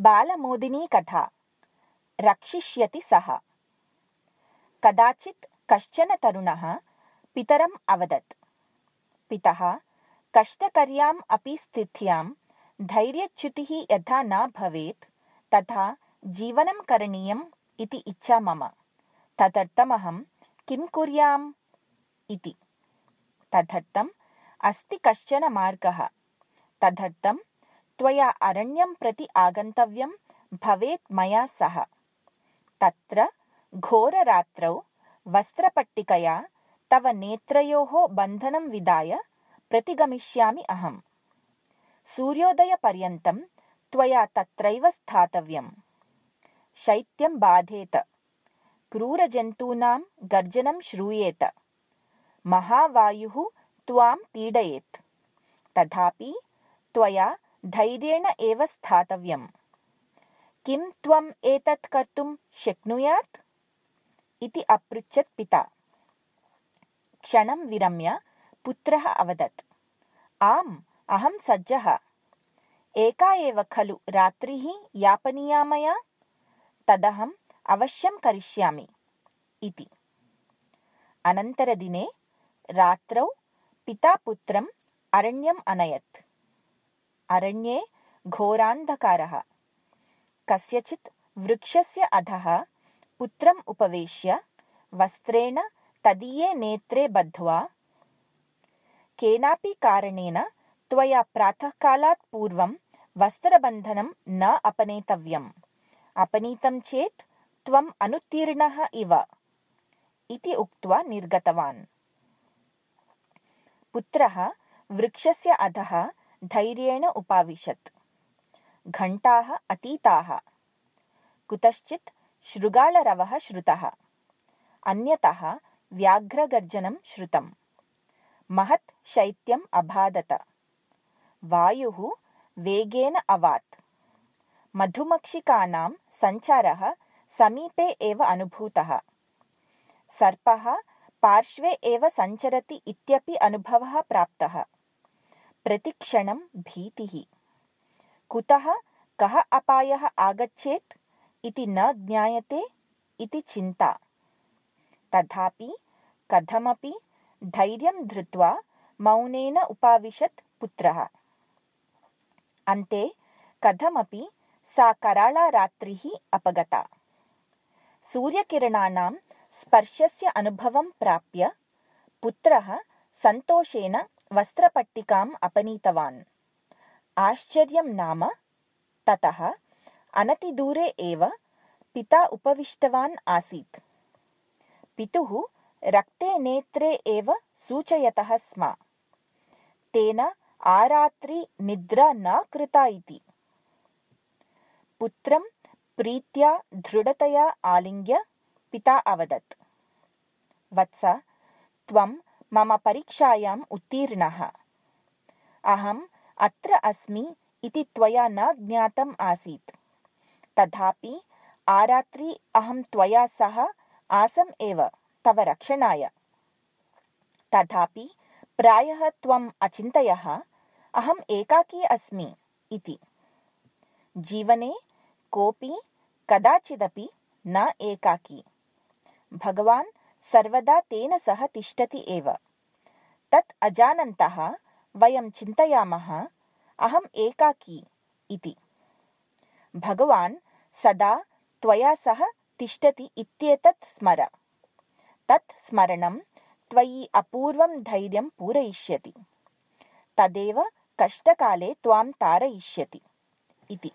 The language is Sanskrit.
बालमोदिनी कथा। रक्षिष्यति सः। कदाचित् कश्चन तरुणः पितरम् अवदत्। पितः कष्टकर्याम् अपि स्थित्यां धैर्यच्युतिः यथा न भवेत् तथा जीवनं करणीयम् इति इच्छा मम। तदर्थमहं किं कुर्याम् इति। तदर्थम् अस्ति कश्चन मार्गः। तदर्थं त्वया अरण्यं प्रति आगन्तव्यं भवेत् मया सह। तत्र घोररात्रौ वस्त्रपट्टिकया तव नेत्रयोः बन्धनं विधाय प्रतिगमिष्यामि अहम्। सूर्योदयपर्यन्तं त्वया तत्रैव स्थातव्यम्। शैत्यं बाधेत। क्रूरजन्तूनां गर्जनं श्रूयेत। महावायुः त्वां पीडयेत्। तथापि त्वया धैर्येण एव स्थातव्यम्। किं त्वम् एतत् कर्तुं शक्नुयात्? इति अपृच्छत् पिता। क्षणं विरम्य पुत्रः अवदत्। आम् अहं सज्जः। एका एव खलु रात्रिः यापनीया मया? तदहम् अवश्यं करिष्यामि। इति। अनन्तरदिने रात्रौ पिता पुत्रम् अरण्यम् अनयत् अरण्ये घोरान्धकारः। कस्यचित् वृक्षस्य अधः पुत्रम् उपवेश्य वस्त्रेण तदीये नेत्रे बद्ध्वा केनापि कारणेन त्वया प्रातःकालात् पूर्वं वस्त्रबन्धनं न अपनेतव्यम्। अपनीतं चेत् त्वम् अनुत्तीर्णः इव इति उक्त्वा निर्गतवान्। पुत्रः वृक्षस्य अधः धैर्येण उपाविशत्। घण्टाः अतीताः। कुतश्चित् शृगालरवः श्रुतः। अन्यतः व्याघ्रगर्जनं श्रुतम्। महत् शैत्यम् अबाधत। वायुः वेगेन अवात्। मधुमक्षिकानां सञ्चारः समीपे एव अनुभूतः। सर्पः पार्श्वे एव सञ्चरति इत्यपि अनुभवः प्राप्तः प्रतिक्षणं भीतिः। कुतः कः अपायः आगच्छेत् इति न ज्ञायते इति चिन्ता। तथापि कथमपि धैर्यं धृत्वा मौनेन उपाविशत् पुत्रः। अन्ते कथमपि सा कराळा रात्रिः अपगता। सूर्यकिरणानां स्पर्शस्य अनुभवं प्राप्य पुत्रः सन्तोषेण वस्त्रपट्टिकाम् अपनीतवान्। आश्चर्यं नाम ततः अनतिदूरे एव पिता उपविष्टवान् आसीत्। पितुः रक्ते नेत्रे एव सूचयतः स्म। तेन आरात्रि निद्रा न कृता इति। पुत्रं प्रीत्या दृढतया आलिङ्ग्य पिता अवदत्। वत्स त्वं मम परीक्षायाम् उत्तीर्णः। अहम् अत्र अस्मि इति त्वया न ज्ञातम् आसीत्। तथापि आरात्रि अहं त्वया सह आसम् एव तव रक्षणाय। तथापि प्रायः त्वम् अचिन्तयः अहम् एकाकी अस्मि इति। जीवने कोऽपि कदाचिदपि न एकाकी। भगवान् सर्वदा तेन सह तिष्ठति एव। तत् अजानन्तः वयं चिन्तयामः अहम् एकाकी इति। भगवान् सदा त्वया सह तिष्ठति इत्येतत् स्मर। तत् स्मरणं त्वयि अपूर्वं धैर्यं पूरयिष्यति। तदेव कष्टकाले त्वां तारयिष्यति इति